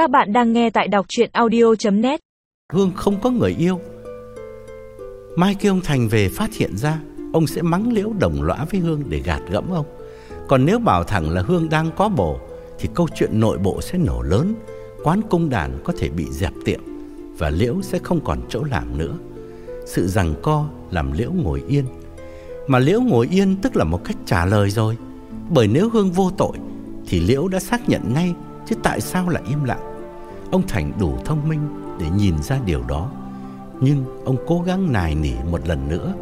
Các bạn đang nghe tại đọc chuyện audio.net Hương không có người yêu. Mai khi ông Thành về phát hiện ra, Ông sẽ mắng liễu đồng lõa với Hương để gạt gẫm ông. Còn nếu bảo thẳng là Hương đang có bồ, Thì câu chuyện nội bộ sẽ nổ lớn, Quán cung đàn có thể bị dẹp tiệm Và liễu sẽ không còn chỗ làm nữa. Sự rằng co làm liễu ngồi yên. Mà liễu ngồi yên tức là một cách trả lời rồi. Bởi nếu Hương vô tội, Thì liễu đã xác nhận ngay Chứ tại sao lại im lặng. Ông Thành đủ thông minh để nhìn ra điều đó. Nhưng ông cố gắng nài nỉ một lần nữa.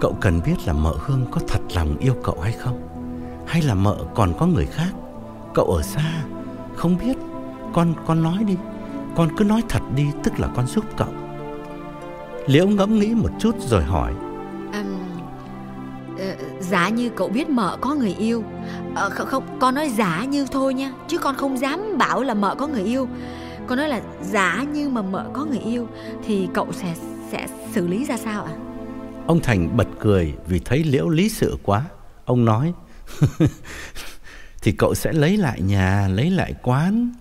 Cậu cần biết là mợ Hương có thật lòng yêu cậu hay không? Hay là mợ còn có người khác? Cậu ở xa Không biết. Con con nói đi. Con cứ nói thật đi Tức là con giúp cậu. Liễu ngẫm nghĩ một chút rồi hỏi. Um, uh, Giả như cậu biết mợ có người yêu. Ờ, không, không, con nói giả như thôi nha Chứ con không dám bảo là mợ có người yêu. Con nói là giả như mà mợ có người yêu Thì cậu sẽ sẽ xử lý ra sao ạ? Ông Thành bật cười vì thấy Liễu lý sự quá. Ông nói Thì cậu sẽ lấy lại nhà Lấy lại quán.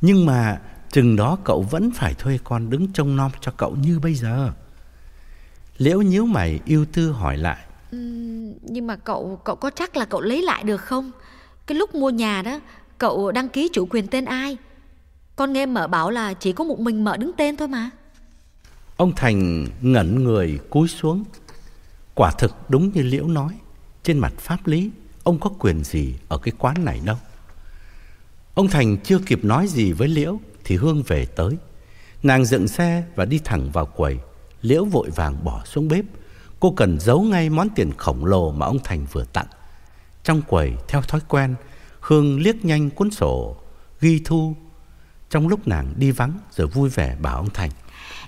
Nhưng mà chừng đó cậu vẫn phải thuê con đứng trông nom cho cậu như bây giờ. Liễu nhíu mày yêu tư hỏi lại Ừm, nhưng mà cậu cậu có chắc là cậu lấy lại được không? Cái lúc mua nhà đó, Cậu đăng ký chủ quyền tên ai? Con nghe mợ bảo là chỉ có một mình mợ đứng tên thôi mà. Ông Thành ngẩn người cúi xuống. Quả thực đúng như Liễu nói, Trên mặt pháp lý, Ông có quyền gì ở cái quán này đâu. Ông Thành chưa kịp nói gì với Liễu Thì Hương về tới. Nàng dựng xe và đi thẳng vào quầy. Liễu vội vàng bỏ xuống bếp Cô cần giấu ngay món tiền khổng lồ mà ông Thành vừa tặng. Trong quầy theo thói quen Hương liếc nhanh cuốn sổ Ghi thu. Trong lúc nàng đi vắng Rồi vui vẻ bảo ông Thành.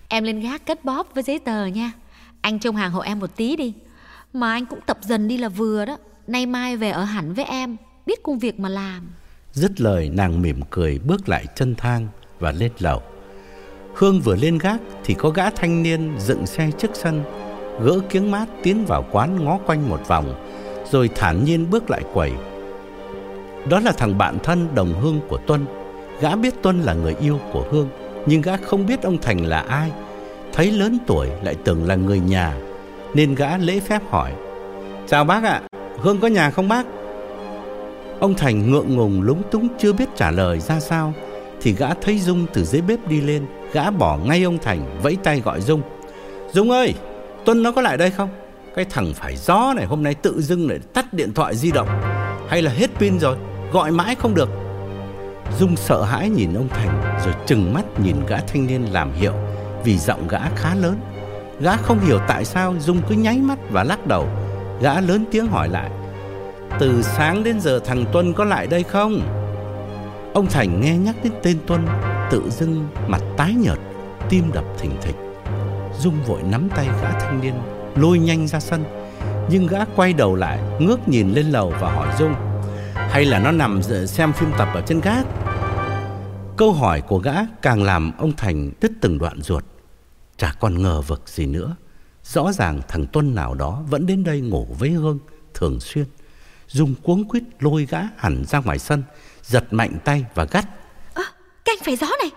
Em lên gác cất bóp với giấy tờ nha. Anh trông hàng hộ em một tí đi. Mà anh cũng tập dần đi là vừa đó. Nay mai về ở hẳn với em Biết công việc mà làm. Dứt lời nàng mỉm cười bước lại chân thang và lên lầu. Hương vừa lên gác thì có gã thanh niên dựng xe trước sân Gỡ kiếng mát tiến vào quán ngó quanh một vòng, Rồi thản nhiên bước lại quầy. Đó là thằng bạn thân đồng hương của Tuân. Gã biết Tuân là người yêu của Hương, Nhưng gã không biết ông Thành là ai. Thấy lớn tuổi lại tưởng là người nhà, Nên gã lễ phép hỏi, Chào bác ạ, Hương có nhà không bác? Ông Thành ngượng ngùng lúng túng chưa biết trả lời ra sao, Thì gã thấy Dung từ dưới bếp đi lên, Gã bỏ ngay ông Thành vẫy tay gọi Dung Dung ơi Tuân nó có lại đây không? Cái thằng phải gió này, hôm nay tự dưng lại tắt điện thoại di động. Hay là hết pin rồi, Gọi mãi không được. Dung sợ hãi nhìn ông Thành, Rồi chừng mắt nhìn gã thanh niên làm hiệu, Vì giọng gã khá lớn. Gã không hiểu tại sao Dung cứ nháy mắt và lắc đầu. Gã lớn tiếng hỏi lại, Từ sáng đến giờ thằng Tuân có lại đây không? Ông Thành nghe nhắc đến tên Tuân Tự dưng mặt tái nhợt, Tim đập thình thịch. Dung vội nắm tay gã thanh niên Lôi nhanh ra sân. Nhưng gã quay đầu lại Ngước nhìn lên lầu và hỏi Dung Hay là nó nằm xem phim tập ở trên gác? Câu hỏi của gã càng làm ông Thành đứt từng đoạn ruột. Chả còn ngờ vực gì nữa. Rõ ràng thằng Tuân nào đó vẫn đến đây ngủ với Hương thường xuyên. Dung cuống quýt lôi gã hẳn ra ngoài sân Giật mạnh tay và gắt à, Cái anh phải gió này.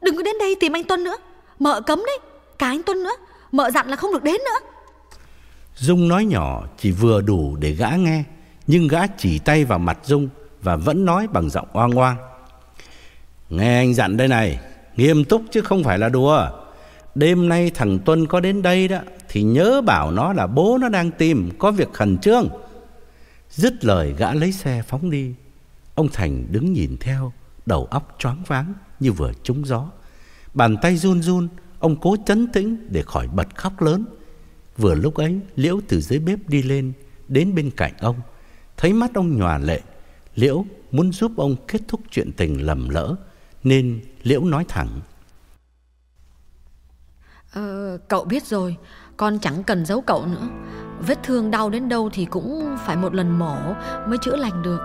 Đừng có đến đây tìm anh Tuân nữa. Mợ cấm đấy. Cả anh Tuân nữa Mợ dặn là không được đến nữa. Dung nói nhỏ, chỉ vừa đủ để gã nghe, Nhưng gã chỉ tay vào mặt Dung Và vẫn nói bằng giọng oang oang. Nghe anh dặn đây này, Nghiêm túc chứ không phải là đùa. Đêm nay thằng Tuân có đến đây đó, Thì nhớ bảo nó là bố nó đang tìm, Có việc khẩn trương. Dứt lời gã lấy xe phóng đi. Ông Thành đứng nhìn theo, Đầu óc choáng váng như vừa trúng gió. Bàn tay run run Ông cố chấn tĩnh để khỏi bật khóc lớn. Vừa lúc ấy Liễu từ dưới bếp đi lên Đến bên cạnh ông. Thấy mắt ông nhòa lệ Liễu muốn giúp ông kết thúc chuyện tình lầm lỡ Nên Liễu nói thẳng. Ờ, Cậu biết rồi Con chẳng cần giấu cậu nữa. Vết thương đau đến đâu thì cũng phải một lần mổ Mới chữa lành được.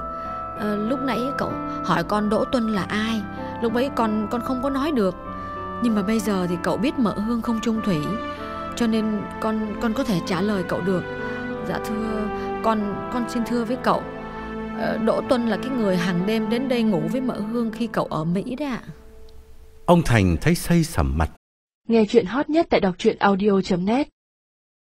Ờ, Lúc nãy cậu hỏi con Đỗ Tuân là ai Lúc ấy con con không có nói được. Nhưng mà bây giờ thì cậu biết mợ hương không trung thủy Cho nên con con có thể trả lời cậu được. Dạ thưa Con con xin thưa với cậu Ờ, Đỗ Tuân là cái người hàng đêm đến đây ngủ với mợ Hương khi cậu ở Mỹ đấy ạ. Ông Thành thấy xây sầm mặt. Nghe chuyện hot nhất tại đọc truyện audio.net